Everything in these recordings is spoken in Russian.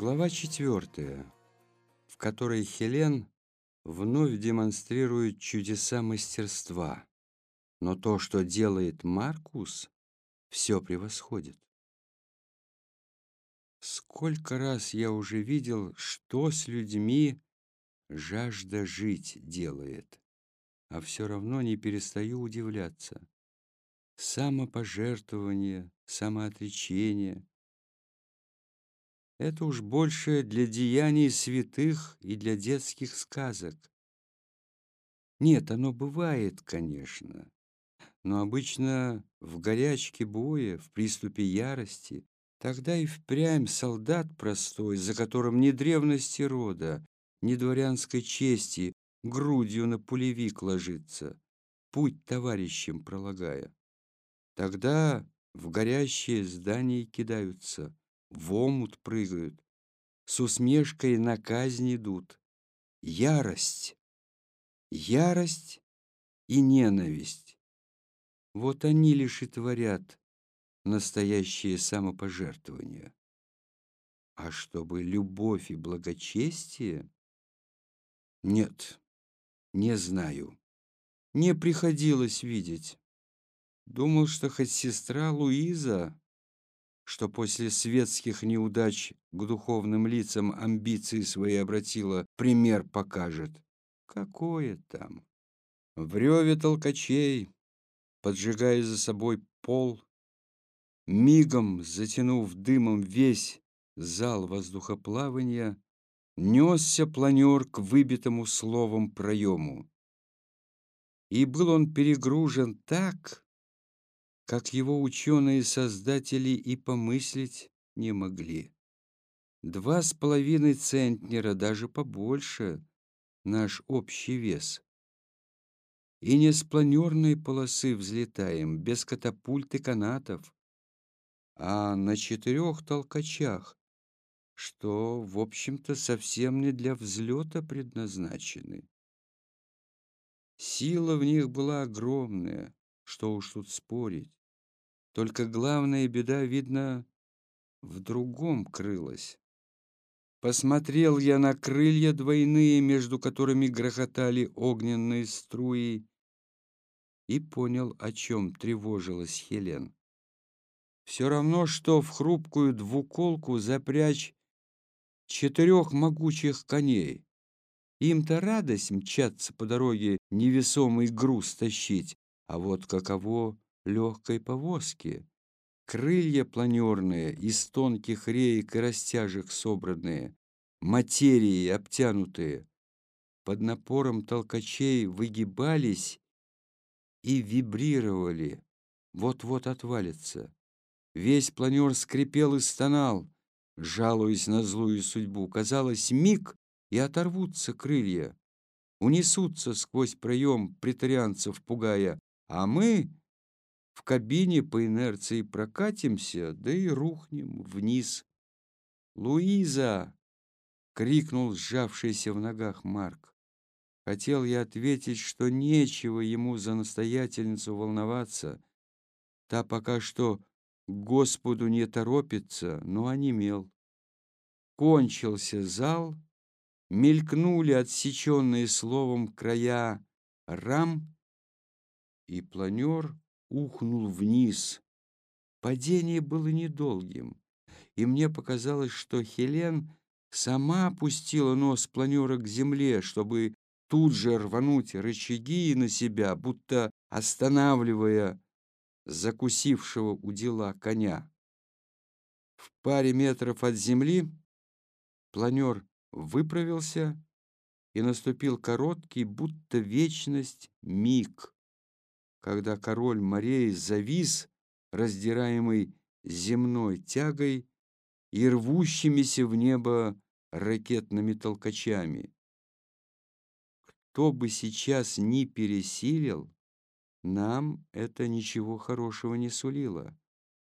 Глава четвертая, в которой Хелен вновь демонстрирует чудеса мастерства, но то, что делает Маркус, все превосходит. Сколько раз я уже видел, что с людьми жажда жить делает, а все равно не перестаю удивляться. Самопожертвование, самоотречение — это уж больше для деяний святых и для детских сказок. Нет, оно бывает, конечно, но обычно в горячке боя, в приступе ярости, тогда и впрямь солдат простой, за которым ни древности рода, ни дворянской чести, грудью на пулевик ложится, путь товарищем пролагая. Тогда в горящее здание кидаются, в омут прыгают, с усмешкой на казнь идут. Ярость, ярость и ненависть. Вот они лишь и творят настоящее самопожертвование. А чтобы любовь и благочестие? Нет, не знаю. Не приходилось видеть. Думал, что хоть сестра Луиза что после светских неудач к духовным лицам амбиции свои обратила, пример покажет. Какое там? В реве толкачей, поджигая за собой пол, мигом затянув дымом весь зал воздухоплавания, несся планер к выбитому словом проему. И был он перегружен так, как его ученые-создатели и помыслить не могли. Два с половиной центнера, даже побольше, наш общий вес. И не с планерной полосы взлетаем, без катапульт и канатов, а на четырех толкачах, что, в общем-то, совсем не для взлета предназначены. Сила в них была огромная, что уж тут спорить. Только главная беда, видно, в другом крылась. Посмотрел я на крылья двойные, между которыми грохотали огненные струи, и понял, о чем тревожилась Хелен. Все равно, что в хрупкую двуколку запрячь четырех могучих коней. Им-то радость мчаться по дороге невесомый груз тащить, а вот каково легкой повозки. Крылья планерные, из тонких реек и растяжек собранные, материи обтянутые, под напором толкачей выгибались и вибрировали, вот-вот отвалится. Весь планер скрипел и стонал, жалуясь на злую судьбу. Казалось, миг, и оторвутся крылья, унесутся сквозь проем притарианцев, пугая, а мы в кабине по инерции прокатимся, да и рухнем вниз. «Луиза!» — крикнул сжавшийся в ногах Марк. Хотел я ответить, что нечего ему за настоятельницу волноваться. Та пока что к Господу не торопится, но онемел. Кончился зал, мелькнули отсеченные словом края рам, и планер ухнул вниз. Падение было недолгим, и мне показалось, что Хелен сама опустила нос планера к земле, чтобы тут же рвануть рычаги на себя, будто останавливая закусившего у дела коня. В паре метров от земли планер выправился, и наступил короткий, будто вечность, миг когда король морей завис, раздираемый земной тягой и рвущимися в небо ракетными толкачами. Кто бы сейчас ни пересилил, нам это ничего хорошего не сулило.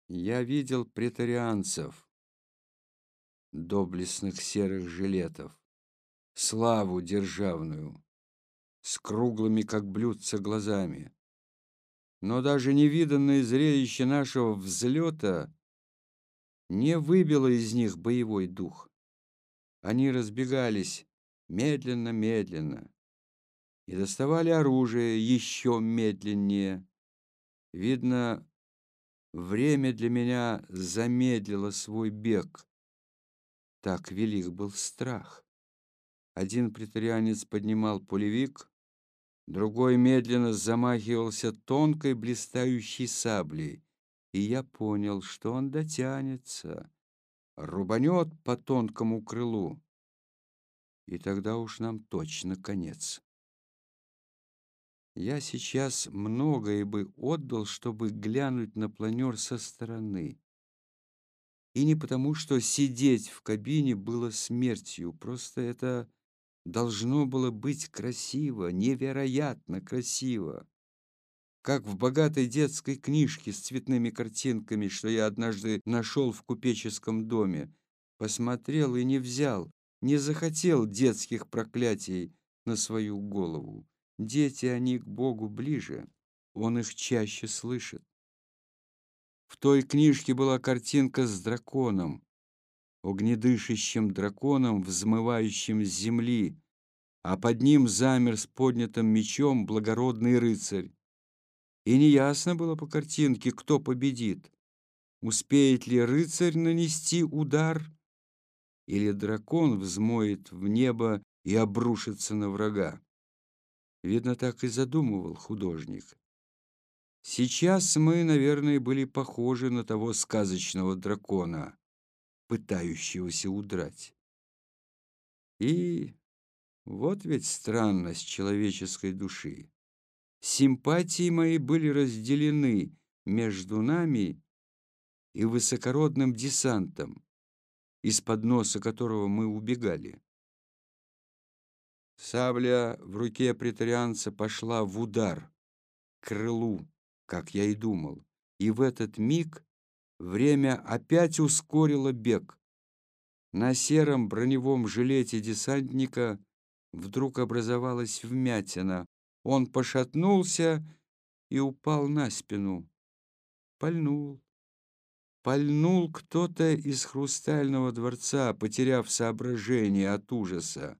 Я видел претарианцев, доблестных серых жилетов, славу державную, с круглыми, как блюдца, глазами, но даже невиданное зрелище нашего взлета не выбило из них боевой дух. Они разбегались медленно-медленно и доставали оружие еще медленнее. Видно, время для меня замедлило свой бег. Так велик был страх. Один претарианец поднимал пулевик, другой медленно замахивался тонкой блистающей саблей, и я понял, что он дотянется, рубанет по тонкому крылу, и тогда уж нам точно конец. Я сейчас многое бы отдал, чтобы глянуть на планер со стороны. И не потому, что сидеть в кабине было смертью, просто это должно было быть красиво, невероятно красиво. Как в богатой детской книжке с цветными картинками, что я однажды нашел в купеческом доме. Посмотрел и не взял, не захотел детских проклятий на свою голову. Дети, они к Богу ближе, он их чаще слышит. В той книжке была картинка с драконом, огнедышащим драконом, взмывающим с земли, а под ним замер с поднятым мечом благородный рыцарь. И неясно было по картинке, кто победит. Успеет ли рыцарь нанести удар, или дракон взмоет в небо и обрушится на врага. Видно, так и задумывал художник. Сейчас мы, наверное, были похожи на того сказочного дракона, пытающегося удрать. И вот ведь странность человеческой души. Симпатии мои были разделены между нами и высокородным десантом, из-под носа которого мы убегали. Сабля в руке претарианца пошла в удар, к крылу, как я и думал, и в этот миг время опять ускорило бег. На сером броневом жилете десантника вдруг образовалась вмятина. Он пошатнулся и упал на спину. Пальнул. Пальнул кто-то из хрустального дворца, потеряв соображение от ужаса.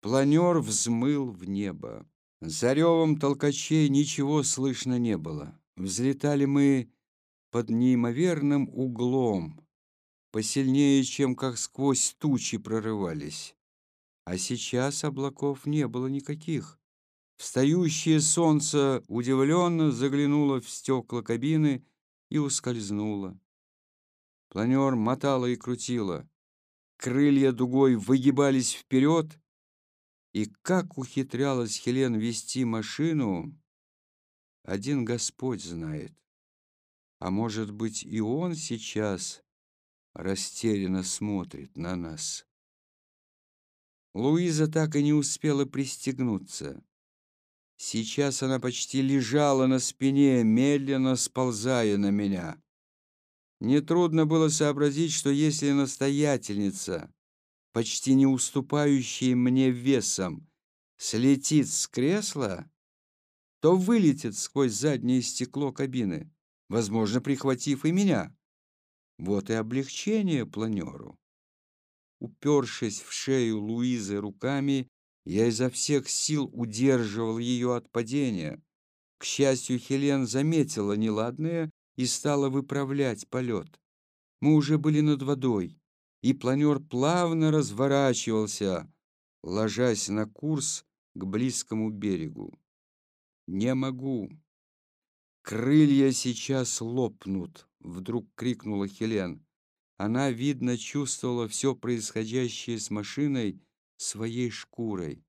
Планер взмыл в небо. За ревом толкачей ничего слышно не было. Взлетали мы под неимоверным углом, посильнее, чем как сквозь тучи прорывались. А сейчас облаков не было никаких. Встающее солнце удивленно заглянуло в стекла кабины и ускользнуло. Планер мотало и крутило. Крылья дугой выгибались вперед, и как ухитрялась Хелен вести машину, один Господь знает. А может быть, и он сейчас растерянно смотрит на нас. Луиза так и не успела пристегнуться. Сейчас она почти лежала на спине, медленно сползая на меня. Нетрудно было сообразить, что если настоятельница почти не уступающий мне весом, слетит с кресла, то вылетит сквозь заднее стекло кабины, возможно, прихватив и меня. Вот и облегчение планеру. Упершись в шею Луизы руками, я изо всех сил удерживал ее от падения. К счастью, Хелен заметила неладное и стала выправлять полет. Мы уже были над водой и планер плавно разворачивался, ложась на курс к близкому берегу. «Не могу! Крылья сейчас лопнут!» — вдруг крикнула Хелен. Она, видно, чувствовала все происходящее с машиной своей шкурой.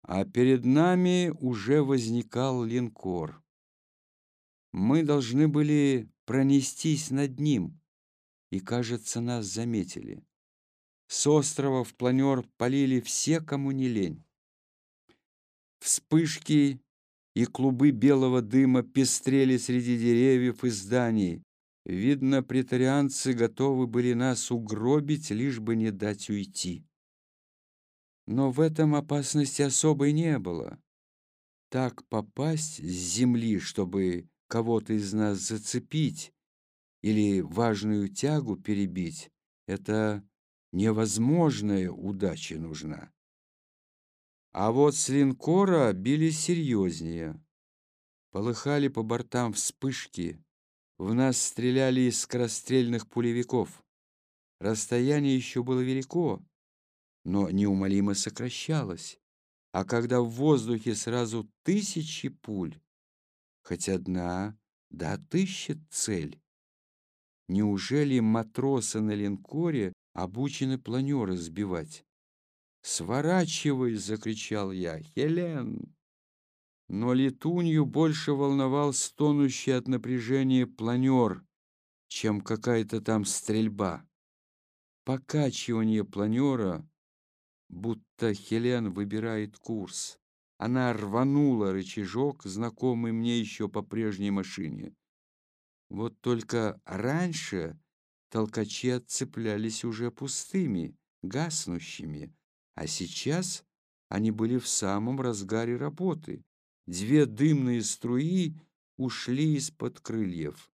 А перед нами уже возникал линкор. Мы должны были пронестись над ним — и, кажется, нас заметили. С острова в планер полили все, кому не лень. Вспышки и клубы белого дыма пестрели среди деревьев и зданий. Видно, претарианцы готовы были нас угробить, лишь бы не дать уйти. Но в этом опасности особой не было. Так попасть с земли, чтобы кого-то из нас зацепить, или важную тягу перебить — это невозможная удача нужна. А вот с линкора били серьезнее. Полыхали по бортам вспышки. В нас стреляли из скорострельных пулевиков. Расстояние еще было велико, но неумолимо сокращалось. А когда в воздухе сразу тысячи пуль, хоть одна да отыщет цель. Неужели матросы на линкоре обучены планеры сбивать? «Сворачивай!» — закричал я. «Хелен!» Но летунью больше волновал стонущий от напряжения планер, чем какая-то там стрельба. Покачивание планера, будто Хелен выбирает курс. Она рванула рычажок, знакомый мне еще по прежней машине. Вот только раньше толкачи отцеплялись уже пустыми, гаснущими, а сейчас они были в самом разгаре работы. Две дымные струи ушли из-под крыльев.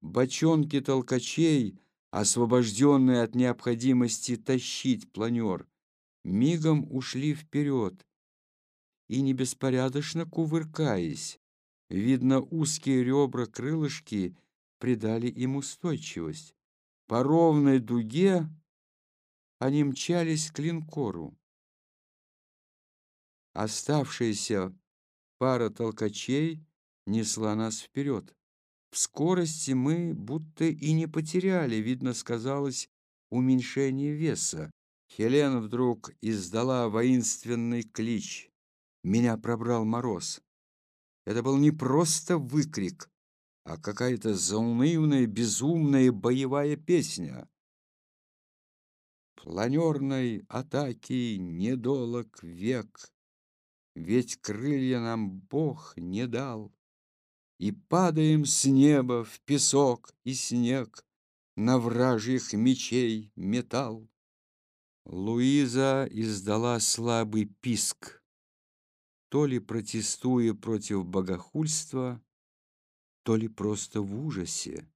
Бочонки толкачей, освобожденные от необходимости тащить планер, мигом ушли вперед и не беспорядочно кувыркаясь. Видно, узкие ребра крылышки придали им устойчивость. По ровной дуге они мчались к линкору. Оставшаяся пара толкачей несла нас вперед. В скорости мы будто и не потеряли, видно, сказалось уменьшение веса. Хелена вдруг издала воинственный клич. Меня пробрал мороз. Это был не просто выкрик, а какая-то заунывная, безумная боевая песня. Планерной атаки недолог век, Ведь крылья нам Бог не дал, И падаем с неба в песок и снег На вражьих мечей металл. Луиза издала слабый писк, То ли протестуя против богохульства, То ли просто в ужасе.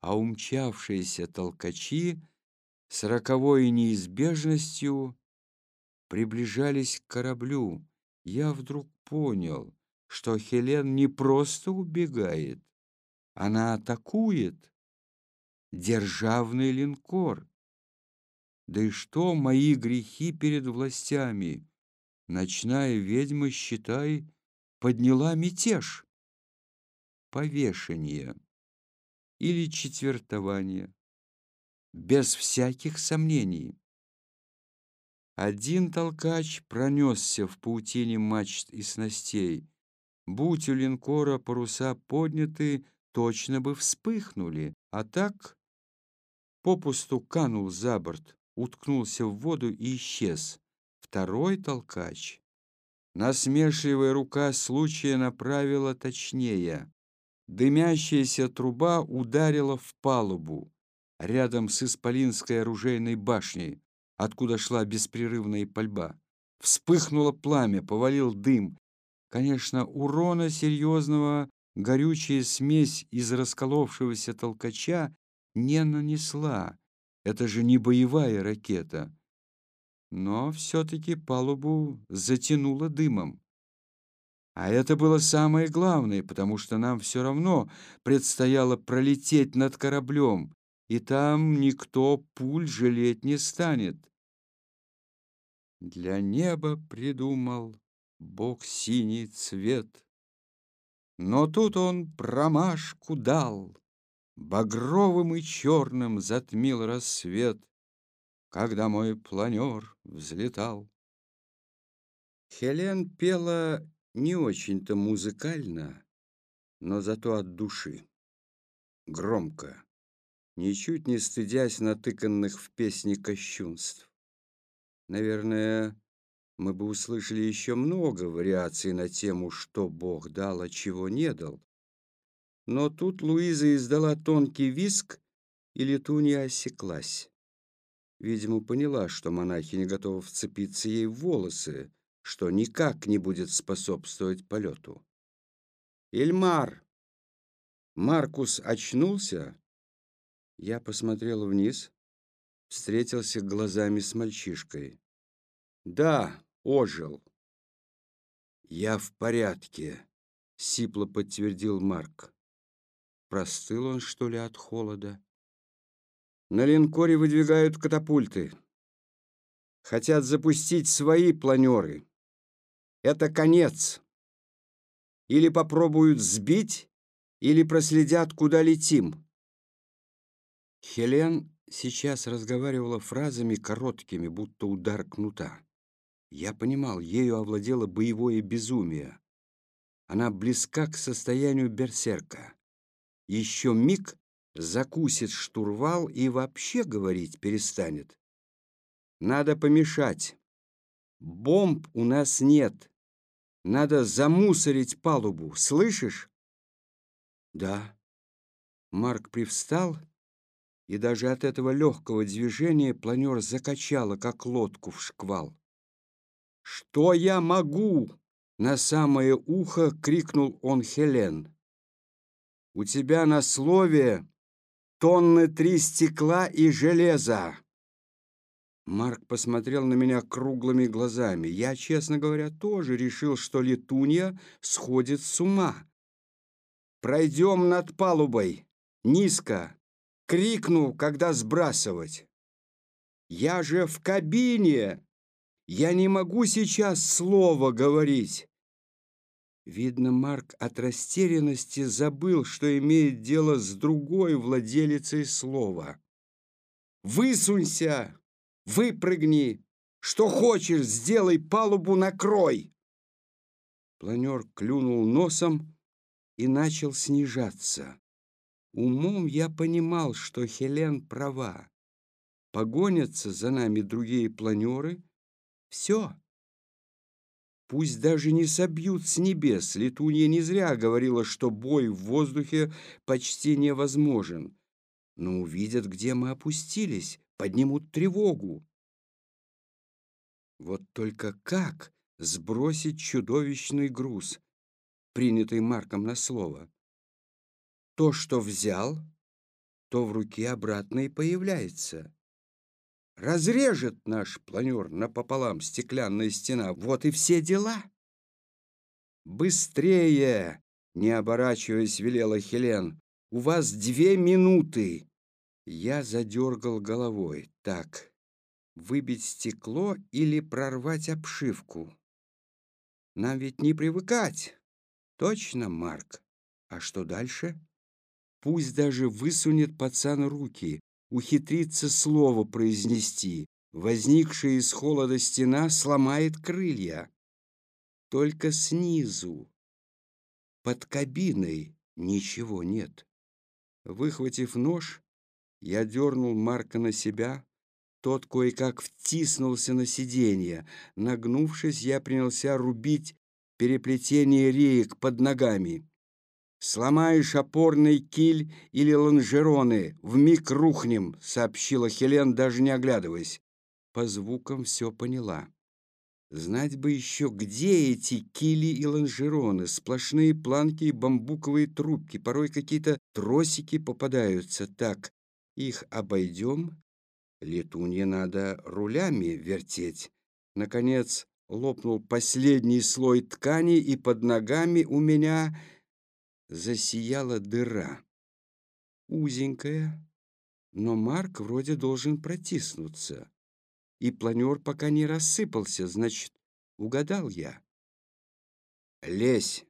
А умчавшиеся толкачи — с роковой неизбежностью приближались к кораблю. Я вдруг понял, что Хелен не просто убегает, она атакует державный линкор. Да и что мои грехи перед властями? Ночная ведьма, считай, подняла мятеж. Повешение или четвертование без всяких сомнений. Один толкач пронесся в паутине мачт и снастей. Будь у линкора паруса подняты, точно бы вспыхнули, а так попусту канул за борт, уткнулся в воду и исчез. Второй толкач. Насмешливая рука случая направила точнее. Дымящаяся труба ударила в палубу рядом с Исполинской оружейной башней, откуда шла беспрерывная пальба. Вспыхнуло пламя, повалил дым. Конечно, урона серьезного горючая смесь из расколовшегося толкача не нанесла. Это же не боевая ракета. Но все-таки палубу затянуло дымом. А это было самое главное, потому что нам все равно предстояло пролететь над кораблем, и там никто пуль жалеть не станет. Для неба придумал Бог синий цвет, но тут он промашку дал, Багровым и черным затмил рассвет, Когда мой планер взлетал. Хелен пела не очень-то музыкально, но зато от души, громко ничуть не стыдясь натыканных в песни кощунств. Наверное, мы бы услышали еще много вариаций на тему, что Бог дал, а чего не дал. Но тут Луиза издала тонкий виск, и летунья осеклась. Видимо, поняла, что монахиня готова вцепиться ей в волосы, что никак не будет способствовать полету. «Эльмар!» Маркус очнулся я посмотрел вниз. встретился глазами с мальчишкой. «Да, ожил». «Я в порядке», — сипло подтвердил Марк. Простыл он, что ли, от холода? На линкоре выдвигают катапульты. Хотят запустить свои планеры. Это конец. Или попробуют сбить, или проследят, куда летим. Хелен сейчас разговаривала фразами короткими, будто удар кнута. Я понимал, ею овладело боевое безумие. Она близка к состоянию берсерка. Еще миг закусит штурвал и вообще говорить перестанет. Надо помешать. Бомб у нас нет. Надо замусорить палубу, слышишь? Да. Марк привстал, и даже от этого легкого движения планер закачало, как лодку в шквал. «Что я могу?» — на самое ухо крикнул он Хелен. «У тебя на слове тонны три стекла и железа!» Марк посмотрел на меня круглыми глазами. Я, честно говоря, тоже решил, что летунья сходит с ума. «Пройдем над палубой, низко!» — крикнул, когда сбрасывать. «Я же в кабине! Я не могу сейчас слова говорить!» Видно, Марк от растерянности забыл, что имеет дело с другой владелицей слова. «Высунься!» Выпрыгни! Что хочешь, сделай палубу накрой!» Планер клюнул носом и начал снижаться. Умом я понимал, что Хелен права. Погонятся за нами другие планеры. Все. Пусть даже не собьют с небес. Летунья не зря говорила, что бой в воздухе почти невозможен. Но увидят, где мы опустились, поднимут тревогу. Вот только как сбросить чудовищный груз, принятый Марком на слово? То, что взял, то в руке обратно и появляется. Разрежет наш планер напополам стеклянная стена. Вот и все дела. «Быстрее!» — не оборачиваясь, велела Хелен. «У вас две минуты!» Я задергал головой. Так, выбить стекло или прорвать обшивку? Нам ведь не привыкать. Точно, Марк. А что дальше? Пусть даже высунет пацан руки, ухитрится слово произнести. Возникшая из холода стена сломает крылья. Только снизу, под кабиной, ничего нет. Выхватив нож, я дернул Марка на себя. Тот кое-как втиснулся на сиденье. Нагнувшись, я принялся рубить переплетение реек под ногами. «Сломаешь опорный киль или лонжероны, вмиг рухнем», — сообщила Хелен, даже не оглядываясь. По звукам все поняла. Знать бы еще, где эти кили и лонжероны, сплошные планки и бамбуковые трубки, порой какие-то тросики попадаются. Так, их обойдем. Летунье надо рулями вертеть. Наконец лопнул последний слой ткани, и под ногами у меня засияла дыра. Узенькая, но Марк вроде должен протиснуться. И планер пока не рассыпался, значит, угадал я. «Лезь!»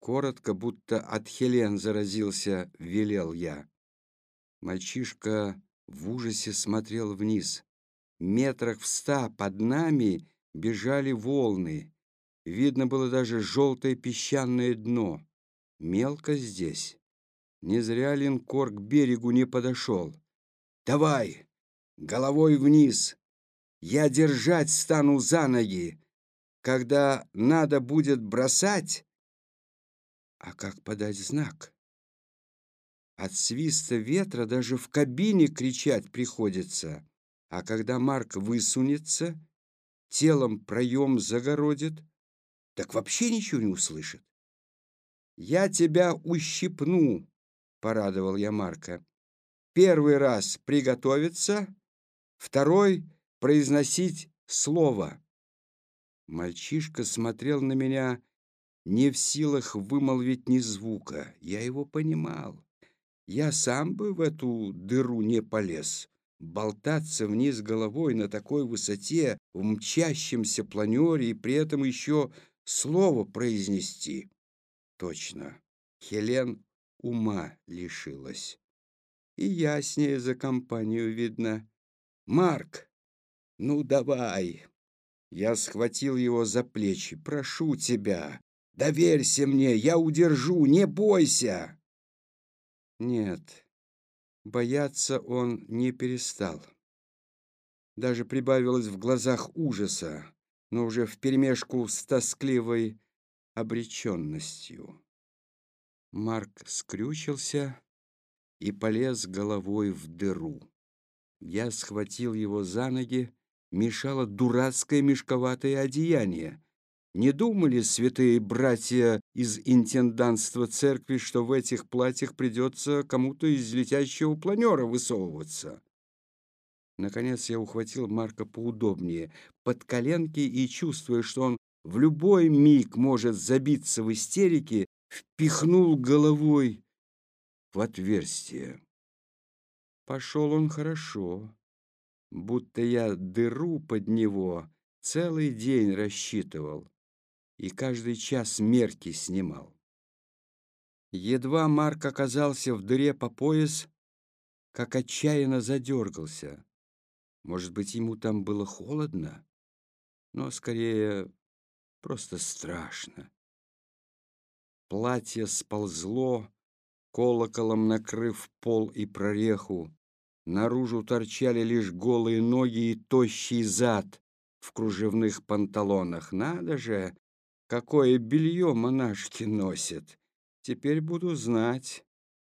Коротко, будто от Хелен заразился, велел я. Мальчишка в ужасе смотрел вниз. Метрах в ста под нами бежали волны. Видно было даже желтое песчаное дно. Мелко здесь. Не зря линкор к берегу не подошел. «Давай! Головой вниз! Я держать стану за ноги! Когда надо будет бросать...» А как подать знак? От свиста ветра даже в кабине кричать приходится. А когда Марк высунется, телом проем загородит, так вообще ничего не услышит. «Я тебя ущипну», — порадовал я Марка. «Первый раз приготовиться, второй — произносить слово. Мальчишка смотрел на меня, не в силах вымолвить ни звука. Я его понимал. Я сам бы в эту дыру не полез. Болтаться вниз головой на такой высоте, в мчащемся планере и при этом еще слово произнести. Точно, Хелен ума лишилась. И я с ней за компанию видно. «Марк, ну давай!» Я схватил его за плечи. «Прошу тебя, доверься мне, я удержу, не бойся!» Нет, бояться он не перестал. Даже прибавилось в глазах ужаса, но уже вперемешку с тоскливой обреченностью. Марк скрючился и полез головой в дыру. Я схватил его за ноги, мешало дурацкое мешковатое одеяние. Не думали святые братья из интенданства церкви, что в этих платьях придется кому-то из летящего планера высовываться? Наконец я ухватил Марка поудобнее, под коленки и, чувствуя, что он в любой миг может забиться в истерике, впихнул головой в отверстие. Пошел он хорошо, будто я дыру под него целый день рассчитывал и каждый час мерки снимал. Едва Марк оказался в дыре по пояс, как отчаянно задергался. Может быть, ему там было холодно, но скорее просто страшно. Платье сползло, колоколом накрыв пол и прореху. Наружу торчали лишь голые ноги и тощий зад в кружевных панталонах. Надо же, какое белье монашки носят. Теперь буду знать,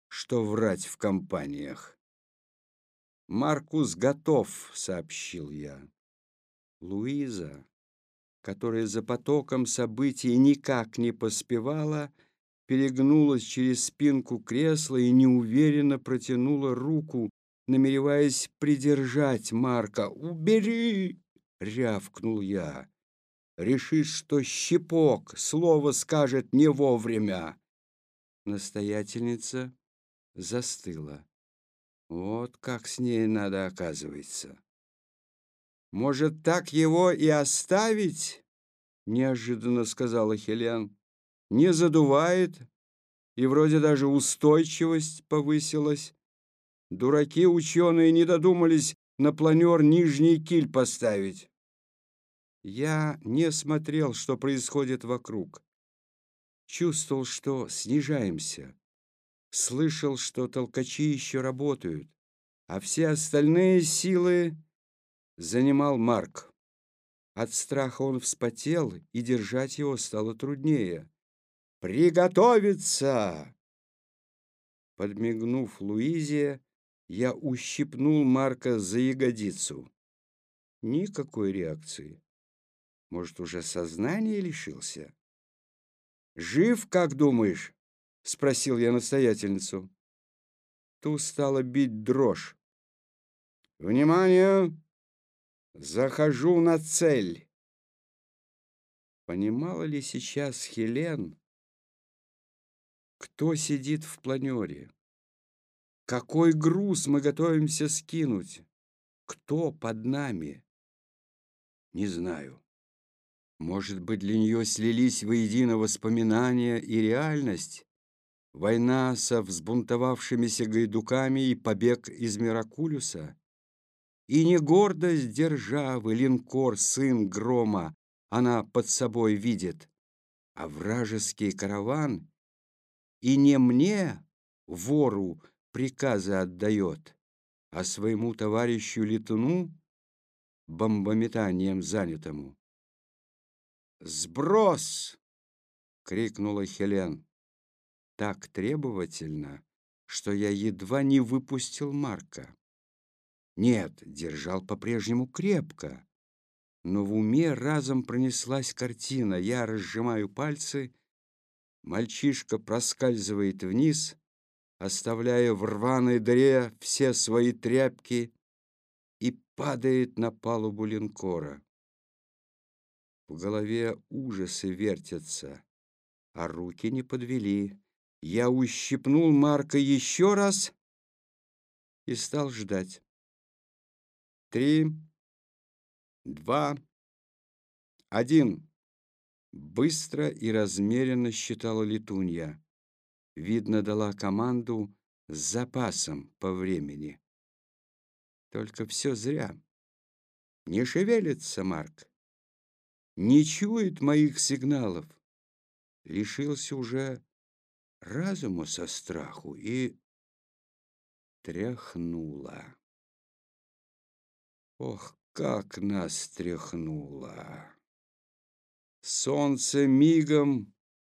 что врать в компаниях. «Маркус готов», — сообщил я. Луиза, которая за потоком событий никак не поспевала, перегнулась через спинку кресла и неуверенно протянула руку, намереваясь придержать Марка. «Убери!» — рявкнул я. «Решишь, что щепок слово скажет не вовремя!» Настоятельница застыла. Вот как с ней надо, оказывается. «Может, так его и оставить?» — неожиданно сказала Хелен. «Не задувает, и вроде даже устойчивость повысилась. Дураки ученые не додумались на планер нижний киль поставить». Я не смотрел, что происходит вокруг. Чувствовал, что снижаемся. Слышал, что толкачи еще работают, а все остальные силы занимал Марк. От страха он вспотел, и держать его стало труднее. «Приготовиться!» Подмигнув Луизе, я ущипнул Марка за ягодицу. Никакой реакции. Может, уже сознание лишился? «Жив, как думаешь?» — спросил я настоятельницу. Ту стала бить дрожь. «Внимание! Захожу на цель!» Понимала ли сейчас Хелен, кто сидит в планере? Какой груз мы готовимся скинуть? Кто под нами? Не знаю. Может быть, для нее слились воедино воспоминания и реальность? Война со взбунтовавшимися гайдуками и побег из Миракулюса? И не гордость державы, линкор, сын грома, она под собой видит, а вражеский караван, и не мне, вору, приказы отдает, а своему товарищу летуну, бомбометанием занятому. «Сброс!» — крикнула Хелен. Так требовательно, что я едва не выпустил Марка. Нет, держал по-прежнему крепко, но в уме разом пронеслась картина. Я разжимаю пальцы, мальчишка проскальзывает вниз, оставляя в рваной дыре все свои тряпки, и падает на палубу линкора. В голове ужасы вертятся, а руки не подвели. Я ущипнул Марка еще раз и стал ждать. Три, два, один. Быстро и размеренно считала летунья. Видно, дала команду с запасом по времени. Только все зря. Не шевелится Марк. Не чует моих сигналов. Лишился уже разума со страху и тряхнула. Ох, как нас тряхнуло! Солнце мигом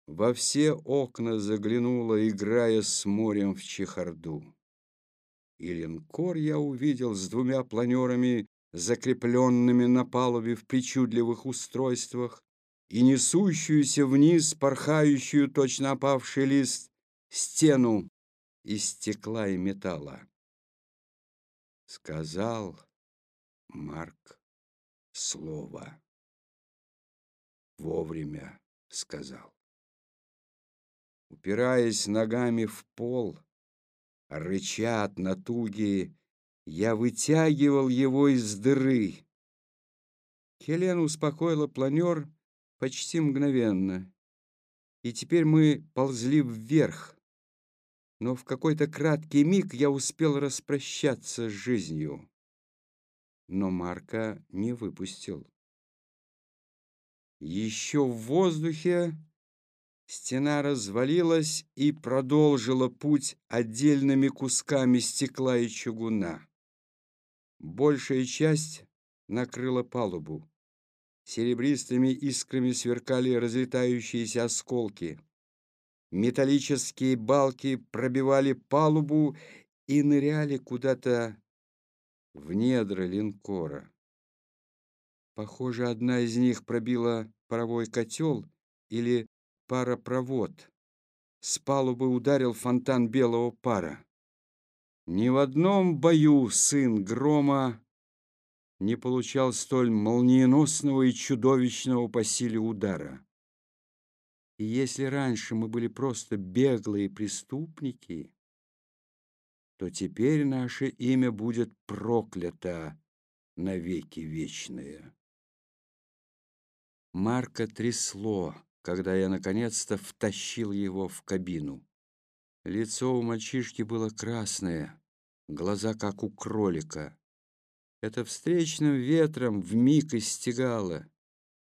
во все окна заглянуло, играя с морем в чехарду. И линкор я увидел с двумя планерами, закрепленными на палубе в причудливых устройствах, и несущуюся вниз, порхающую, точно опавший лист, стену из стекла и металла. Сказал Марк слово вовремя сказал. Упираясь ногами в пол, рыча от натуги, я вытягивал его из дыры. Хелен успокоила планер почти мгновенно, и теперь мы ползли вверх. Но в какой-то краткий миг я успел распрощаться с жизнью. Но Марка не выпустил. Еще в воздухе стена развалилась и продолжила путь отдельными кусками стекла и чугуна. Большая часть накрыла палубу. Серебристыми искрами сверкали разлетающиеся осколки. Металлические балки пробивали палубу и ныряли куда-то в недра линкора. Похоже, одна из них пробила паровой котел или паропровод. С палубы ударил фонтан белого пара. Ни в одном бою сын грома не получал столь молниеносного и чудовищного по силе удара. И если раньше мы были просто беглые преступники, то теперь наше имя будет проклято навеки вечное. Марка трясло, когда я наконец-то втащил его в кабину. Лицо у мальчишки было красное, глаза как у кролика. Это встречным ветром вмиг истягало.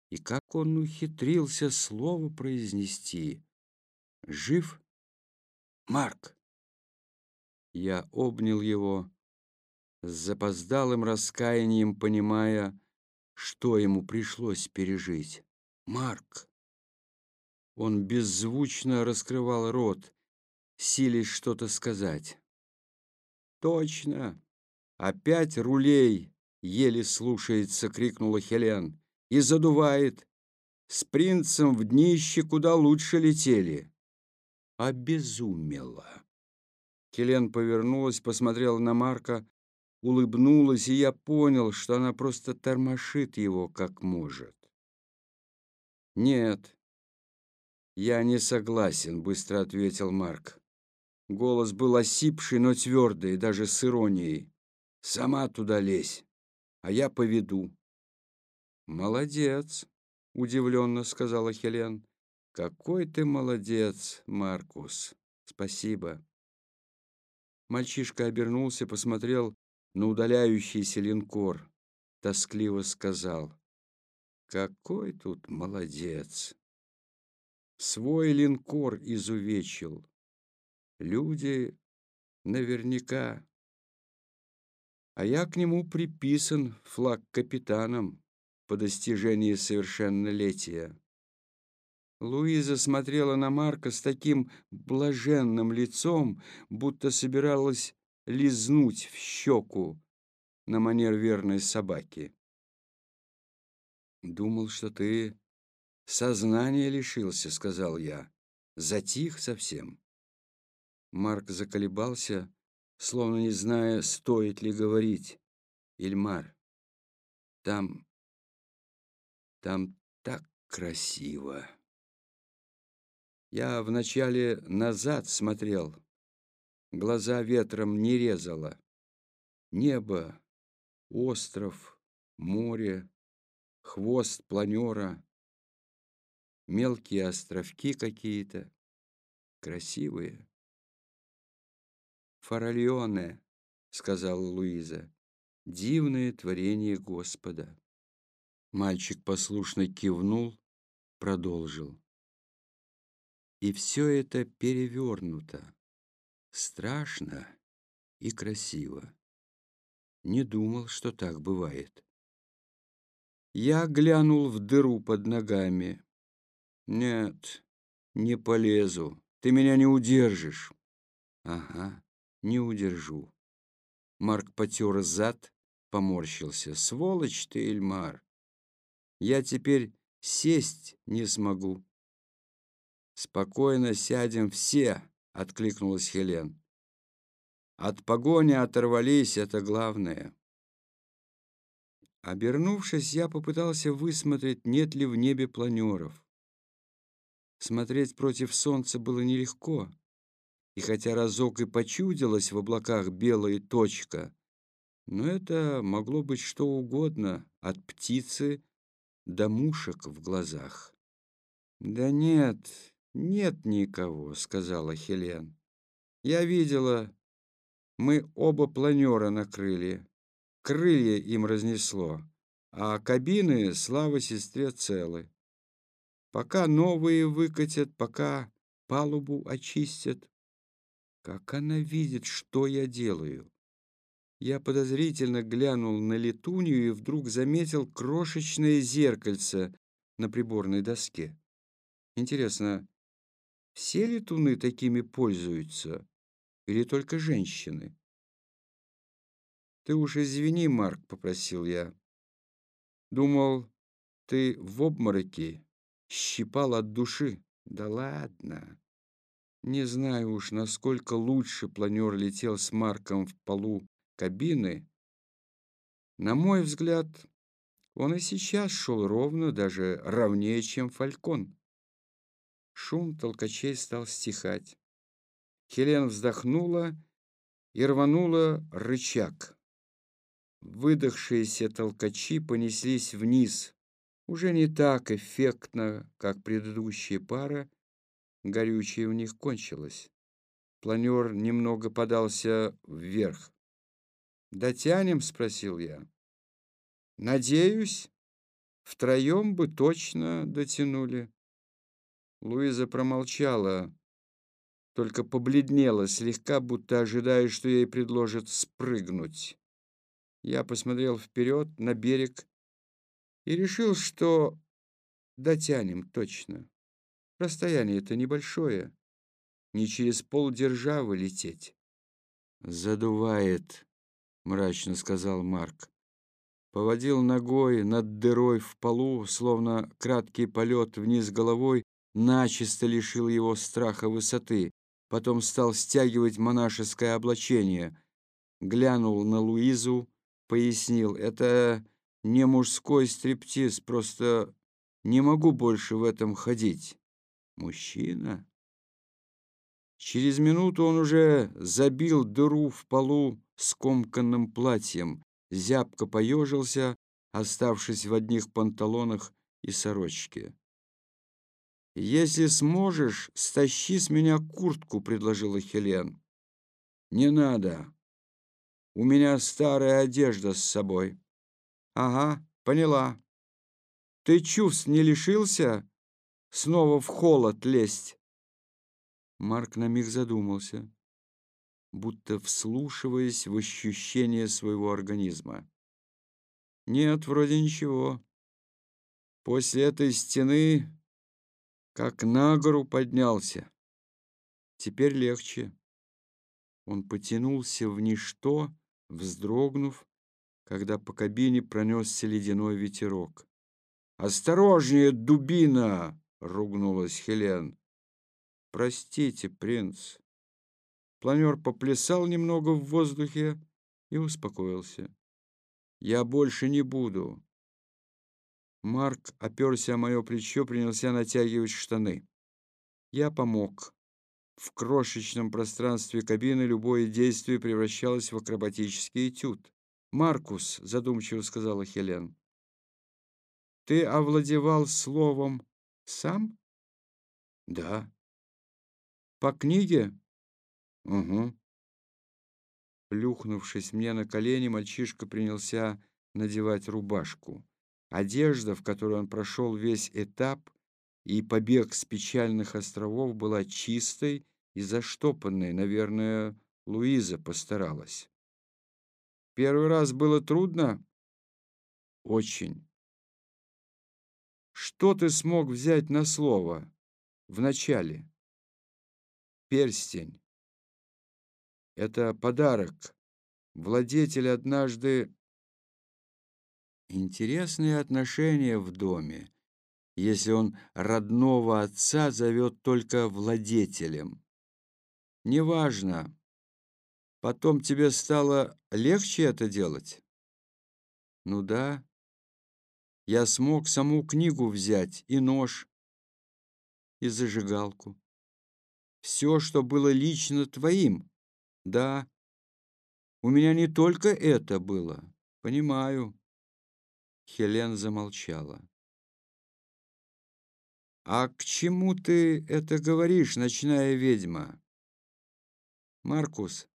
И как он ухитрился слово произнести. «Жив? Марк!» Я обнял его с запоздалым раскаянием, понимая, что ему пришлось пережить. Марк. Он беззвучно раскрывал рот, силясь что-то сказать. «Точно! Опять рулей!» — еле слушается, — крикнула Хелен. «И задувает! С принцем в днище куда лучше летели!» Обезумела. Хелен повернулась, посмотрела на Марка, улыбнулась, и я понял, что она просто тормошит его как может. «Нет, я не согласен», — быстро ответил Марк. Голос был осипший, но твердый, даже с иронией. «Сама туда лезь, а я поведу». «Молодец», — удивленно сказала Хелен. «Какой ты молодец, Маркус! Спасибо!» Мальчишка обернулся, посмотрел на удаляющийся линкор, тоскливо сказал, «Какой тут молодец! Свой линкор изувечил. Люди наверняка. А я к нему приписан флаг капитаном по достижении совершеннолетия». Луиза смотрела на Марка с таким блаженным лицом, будто собиралась лизнуть в щеку на манер верной собаки. «Думал, что ты сознание лишился», — сказал я. «Затих совсем». Марк заколебался, словно не зная, стоит ли говорить, Ильмар, там... там так красиво. Я вначале назад смотрел, глаза ветром не резало. Небо, остров, море, хвост планера, мелкие островки какие-то, красивые. «Фаральоне», — сказала Луиза, — «дивное творение Господа». Мальчик послушно кивнул, продолжил. И все это перевернуто, страшно и красиво. Не думал, что так бывает. Я глянул в дыру под ногами. Нет, не полезу. Ты меня не удержишь. Ага, не удержу. Марк потер зад, поморщился. Сволочь ты, Эльмар. Я теперь сесть не смогу. Спокойно сядем все, откликнулась Хелен. От погони оторвались, это главное. Обернувшись, я попытался высмотреть, нет ли в небе планеров. Смотреть против солнца было нелегко, и хотя разок и почудилась в облаках белая точка, но это могло быть что угодно, от птицы до мушек в глазах. «Да нет, нет никого», — сказала Хелен. «Я видела, мы оба планера накрыли. Крылья им разнесло, а кабины, слава сестре, целы. Пока новые выкатят, пока палубу очистят. Как она видит, что я делаю? Я подозрительно глянул на летунью и вдруг заметил крошечное зеркальце на приборной доске. Интересно, все летуны такими пользуются? Или только женщины? «Ты уж извини, Марк», — попросил я. «Думал, ты в обмороке, щипал от души. Да ладно. Не знаю уж, насколько лучше планер летел с Марком в полу кабины. На мой взгляд, он и сейчас шел ровно, даже ровнее, чем Фалькон. Шум толкачей стал стихать. Хелен вздохнула и рванула рычаг. Выдохшиеся толкачи понеслись вниз, уже не так эффектно, как предыдущая пара, горючее у них кончилось. Планер немного подался вверх. «Дотянем?» — спросил я. «Надеюсь, втроем бы точно дотянули». Луиза промолчала, только побледнела слегка, будто ожидая, что ей предложат спрыгнуть. Я посмотрел вперед на берег и решил, что дотянем точно. Расстояние это небольшое, не через полдержавы лететь. «Задувает», — мрачно сказал Марк. Поводил ногой над дырой в полу, словно краткий полет вниз головой начисто лишил его страха высоты потом стал стягивать монашеское облачение. Глянул на Луизу, пояснил, это не мужской стриптиз, просто не могу больше в этом ходить. Мужчина? Через минуту он уже забил дыру в полу скомканным платьем, зябко поежился, оставшись в одних панталонах и сорочке. «Если сможешь, стащи с меня куртку», — предложила Хелен. «Не надо. У меня старая одежда с собой». «Ага, поняла. Ты чувств не лишился? Снова в холод лезть?» Марк на миг задумался, будто вслушиваясь в ощущение своего организма. «Нет, вроде ничего. После этой стены как на гору поднялся. Теперь легче. Он потянулся в ничто, вздрогнув, когда по кабине пронесся ледяной ветерок. «Осторожнее, дубина!» — ругнулась Хелен. «Простите, принц». Планер поплясал немного в воздухе и успокоился. Я больше не буду. Марк оперся о мое плечо, принялся натягивать штаны. Я помог. В крошечном пространстве кабины любое действие превращалось в акробатический этюд. «Маркус», — задумчиво сказала Хелен, — «ты овладевал словом сам?» «Да». «По книге?» «Угу». Плюхнувшись мне на колени, мальчишка принялся надевать рубашку. Одежда, в которой он прошел весь этап и побег с печальных островов, была чистой и заштопанной. Наверное, Луиза постаралась. Первый раз было трудно? Очень. Что ты смог взять на слово в начале? Перстень. Это подарок. Владетель однажды Интересные отношения в доме, если он родного отца зовет только владетелем. Неважно. Потом тебе стало легче это делать? Ну да. Я смог саму книгу взять, и нож, и зажигалку. Все, что было лично твоим. Да. У меня не только это было. Понимаю. Хелен замолчала. «А к чему ты это говоришь, ночная ведьма?» «Маркус,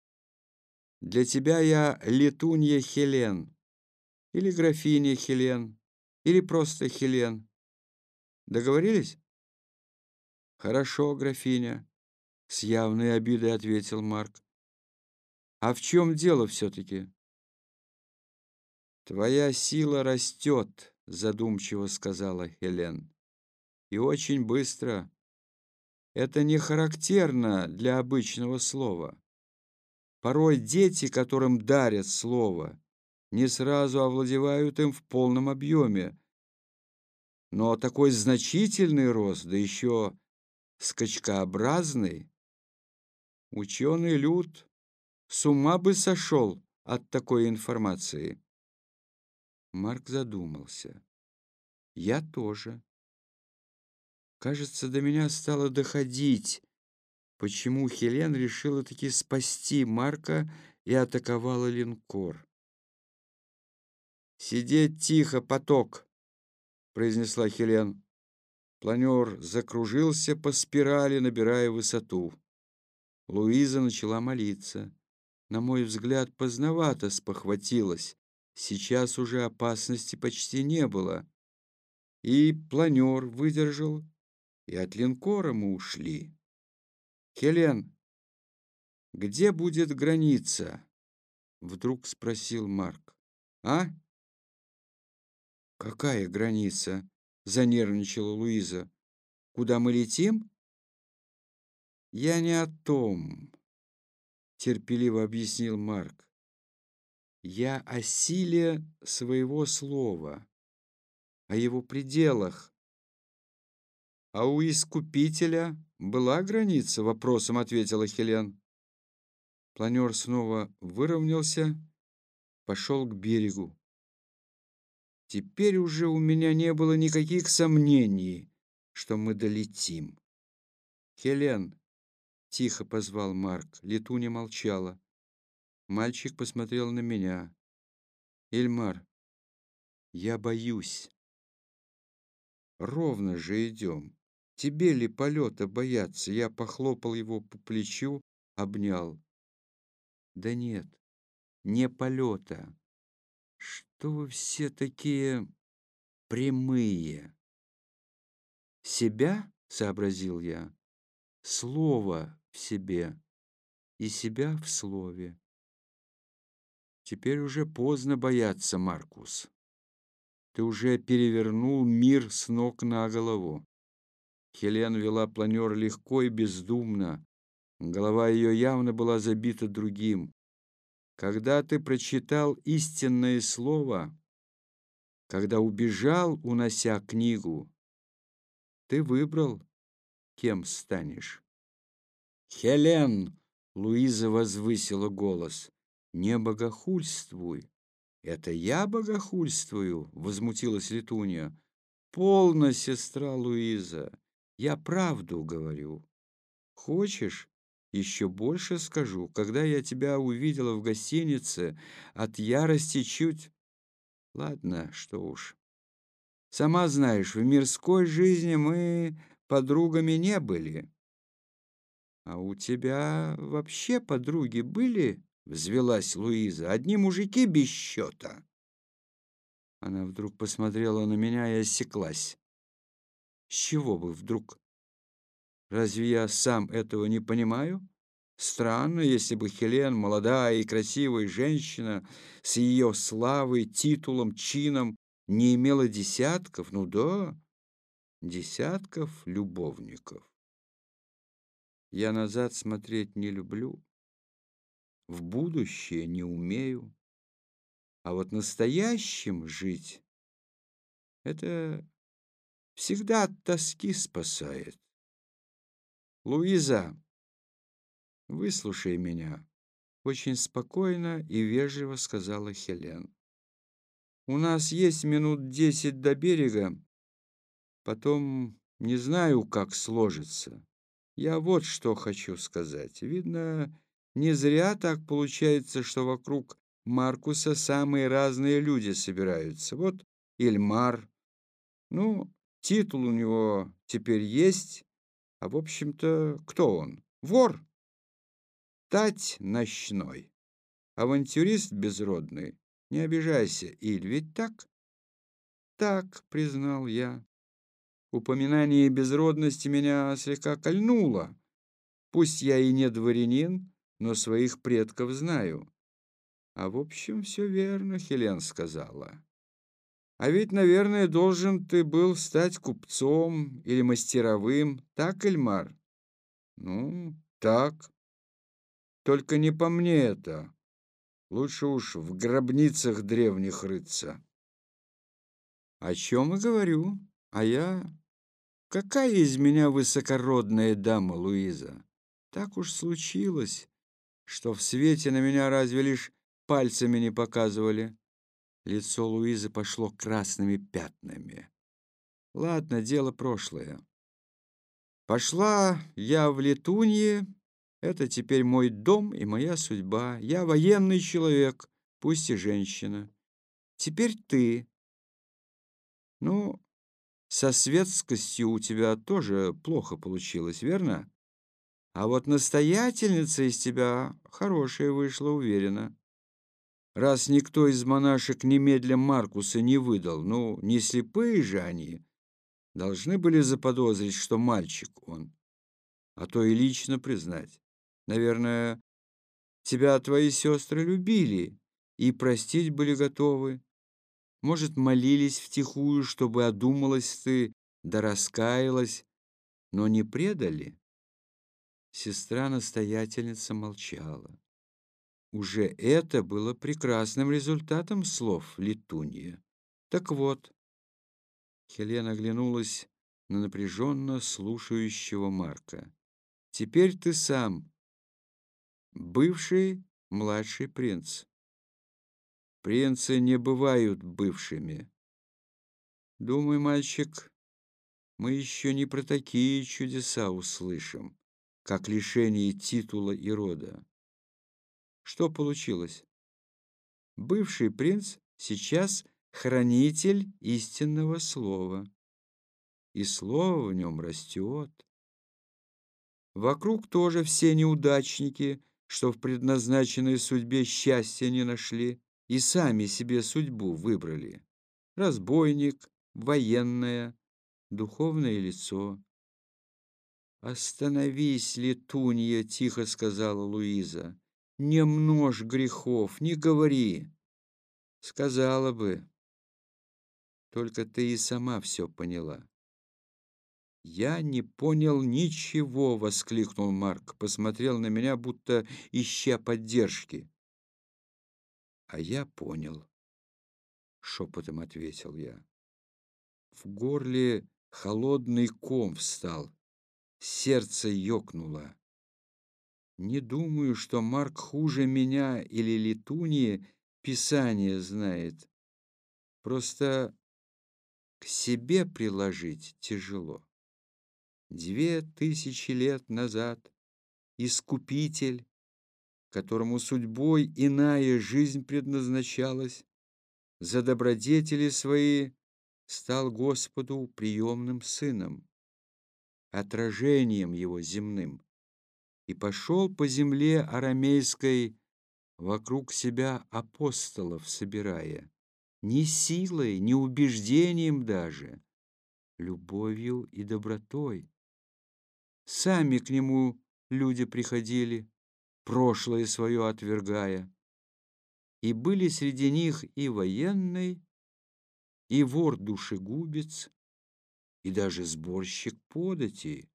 для тебя я летунья Хелен, или графиня Хелен, или просто Хелен. Договорились?» «Хорошо, графиня», — с явной обидой ответил Марк. «А в чем дело все-таки?» «Твоя сила растет», — задумчиво сказала Хелен. «И очень быстро. Это не характерно для обычного слова. Порой дети, которым дарят слово, не сразу овладевают им в полном объеме. Но такой значительный рост, да еще скачкообразный, ученый люд с ума бы сошел от такой информации. Марк задумался. Я тоже. Кажется, до меня стало доходить, почему Хелен решила таки спасти Марка и атаковала линкор. «Сидеть тихо, поток!» — произнесла Хелен. Планер закружился по спирали, набирая высоту. Луиза начала молиться. На мой взгляд, поздновато спохватилась. Сейчас уже опасности почти не было. И планер выдержал, и от линкора мы ушли. «Хелен, где будет граница?» Вдруг спросил Марк. «А?» «Какая граница?» Занервничала Луиза. «Куда мы летим?» «Я не о том», терпеливо объяснил Марк. Я о силе своего слова, о его пределах. А у Искупителя была граница, вопросом ответила Хелен. Планер снова выровнялся, пошел к берегу. Теперь уже у меня не было никаких сомнений, что мы долетим. Хелен, тихо позвал Марк, Летуня молчала. Мальчик посмотрел на меня. «Ильмар, я боюсь». «Ровно же идем. Тебе ли полета бояться?» Я похлопал его по плечу, обнял. «Да нет, не полета. Что вы все такие прямые?» «Себя?» — сообразил я. «Слово в себе и себя в слове». Теперь уже поздно бояться, Маркус. Ты уже перевернул мир с ног на голову. Хелен вела планер легко и бездумно. Голова ее явно была забита другим. Когда ты прочитал истинное слово, когда убежал, унося книгу, ты выбрал, кем станешь. «Хелен!» — Луиза возвысила голос. Не богохульствуй. «Это я богохульствую?» — возмутилась Летунья. «Полно, сестра Луиза, я правду говорю. Хочешь, еще больше скажу. Когда я тебя увидела в гостинице, от ярости чуть... Ладно, что уж. Сама знаешь, в мирской жизни мы подругами не были. А у тебя вообще подруги были?» — взвелась Луиза. «Одни мужики без счета». Она вдруг посмотрела на меня и осеклась. «С чего бы вдруг? Разве я сам этого не понимаю? Странно, если бы Хелен, молодая и красивая женщина, с ее славой, титулом, чином, не имела десятков, ну да, десятков любовников. Я назад смотреть не люблю, в будущее не умею, а вот настоящим жить — это всегда от тоски спасает. Луиза, выслушай меня, очень спокойно и вежливо сказала Хелен. У нас есть минут десять до берега, потом не знаю, как сложится. Я вот что хочу сказать. Видно, не зря так получается, что вокруг Маркуса самые разные люди собираются. Вот Ильмар. Ну, титул у него теперь есть, а в общем-то, кто он? Вор. Тать ночной. Авантюрист безродный. Не обижайся, Иль, ведь так? Так, признал я. Упоминание безродности меня слегка кольнуло. Пусть я и не дворянин, но своих предков знаю. А в общем, все верно, Хелен сказала. А ведь, наверное, должен ты был стать купцом или мастеровым, так, Эльмар? Ну, так. Только не по мне это. Лучше уж в гробницах древних рыться. О чем и говорю. А я Какая из меня высокородная дама, Луиза? Так уж случилось, что в свете на меня разве лишь пальцами не показывали. Лицо Луизы пошло красными пятнами. Ладно, дело прошлое. Пошла я в Летунье. Это теперь мой дом и моя судьба. Я военный человек, пусть и женщина. Теперь ты. Ну, со светскостью у тебя тоже плохо получилось, верно? А вот настоятельница из тебя хорошая вышла, уверена. Раз никто из монашек немедля Маркуса не выдал, ну, не слепые же они, должны были заподозрить, что мальчик он, а то и лично признать. Наверное, тебя твои сестры любили и простить были готовы. Может, молились втихую, чтобы одумалась ты, да раскаялась, но не предали? Сестра-настоятельница молчала. Уже это было прекрасным результатом слов Летунья. Так вот, Хелена оглянулась на напряженно слушающего Марка. «Теперь ты сам, бывший младший принц. Принцы не бывают бывшими. Думаю, мальчик, мы еще не про такие чудеса услышим, как лишение титула и рода. Что получилось? Бывший принц сейчас хранитель истинного слова, и слово в нем растет. Вокруг тоже все неудачники, что в предназначенной судьбе счастья не нашли и сами себе судьбу выбрали. Разбойник, военное, духовное лицо. «Остановись, летунья!» — тихо сказала Луиза. «Не множь грехов, не говори!» «Сказала бы, только ты и сама все поняла». «Я не понял ничего!» — воскликнул Марк. Посмотрел на меня, будто ища поддержки. А я понял, шепотом ответил я. В горле холодный ком встал, сердце ёкнуло. Не думаю, что Марк хуже меня или Летунии Писание знает. Просто к себе приложить тяжело. Две тысячи лет назад Искупитель, которому судьбой иная жизнь предназначалась, за добродетели свои стал Господу приемным сыном, отражением его земным, и пошел по земле арамейской вокруг себя апостолов собирая, ни силой, ни убеждением даже, любовью и добротой. Сами к нему люди приходили, прошлое свое отвергая, и были среди них и военный, и вор душегубец, и даже сборщик подати,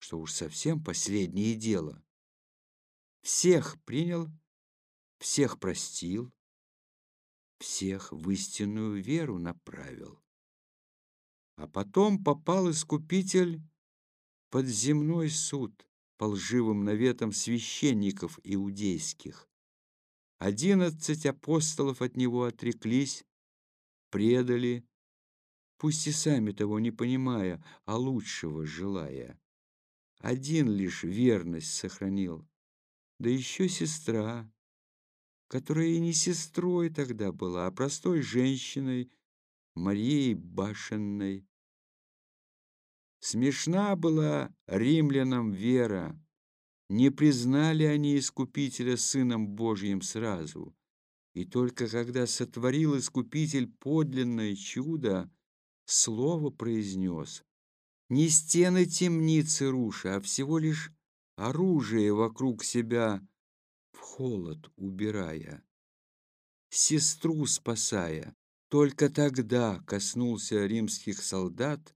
что уж совсем последнее дело. Всех принял, всех простил, всех в истинную веру направил. А потом попал Искупитель под земной суд по лживым наветам священников иудейских. Одиннадцать апостолов от него отреклись, предали, пусть и сами того не понимая, а лучшего желая. Один лишь верность сохранил, да еще сестра, которая и не сестрой тогда была, а простой женщиной, Марией Башенной. Смешна была римлянам вера, не признали они Искупителя Сыном Божьим сразу. И только когда сотворил Искупитель подлинное чудо, слово произнес, не стены темницы руша, а всего лишь оружие вокруг себя в холод убирая, сестру спасая. Только тогда коснулся римских солдат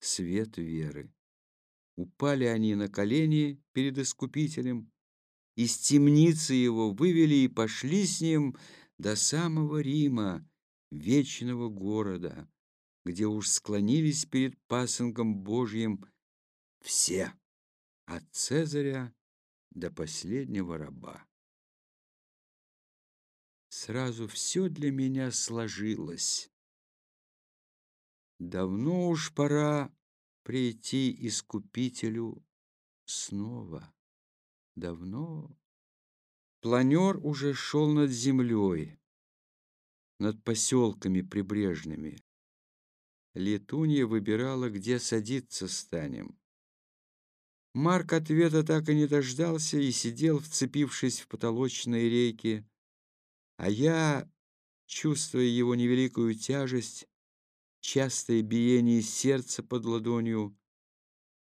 свет веры. Упали они на колени перед Искупителем, из темницы его вывели и пошли с ним до самого Рима, вечного города, где уж склонились перед пасынком Божьим все, от Цезаря до последнего раба. Сразу все для меня сложилось. Давно уж пора прийти Искупителю снова. Давно. Планер уже шел над землей, над поселками прибрежными. Летунья выбирала, где садиться станем. Марк ответа так и не дождался и сидел, вцепившись в потолочные рейки, а я, чувствуя его невеликую тяжесть, частое биение сердца под ладонью,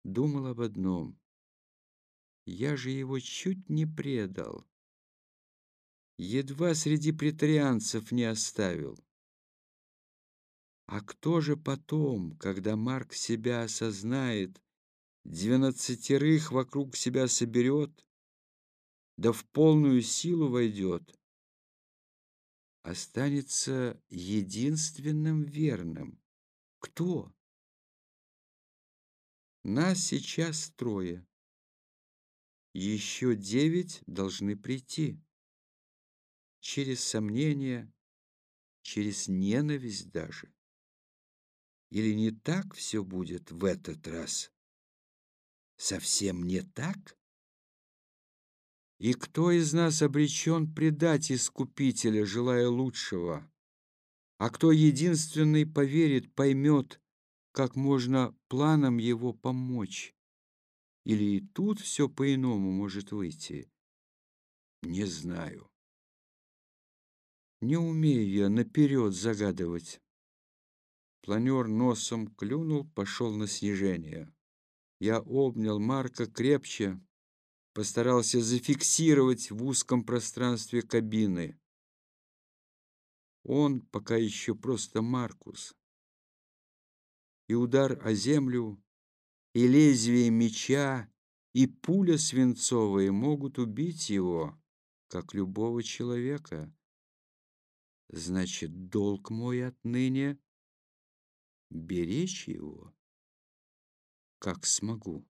думал об одном. Я же его чуть не предал. Едва среди претарианцев не оставил. А кто же потом, когда Марк себя осознает, двенадцатерых вокруг себя соберет, да в полную силу войдет, останется единственным верным. Кто? Нас сейчас трое. Еще девять должны прийти. Через сомнения, через ненависть даже. Или не так все будет в этот раз? Совсем не так? И кто из нас обречен предать Искупителя, желая лучшего? А кто единственный поверит, поймет, как можно планам его помочь? Или и тут все по-иному может выйти? Не знаю. Не умею я наперед загадывать. Планер носом клюнул, пошел на снижение. Я обнял Марка крепче, постарался зафиксировать в узком пространстве кабины. Он пока еще просто Маркус. И удар о землю, и лезвие меча, и пуля свинцовая могут убить его, как любого человека. Значит, долг мой отныне — беречь его, как смогу.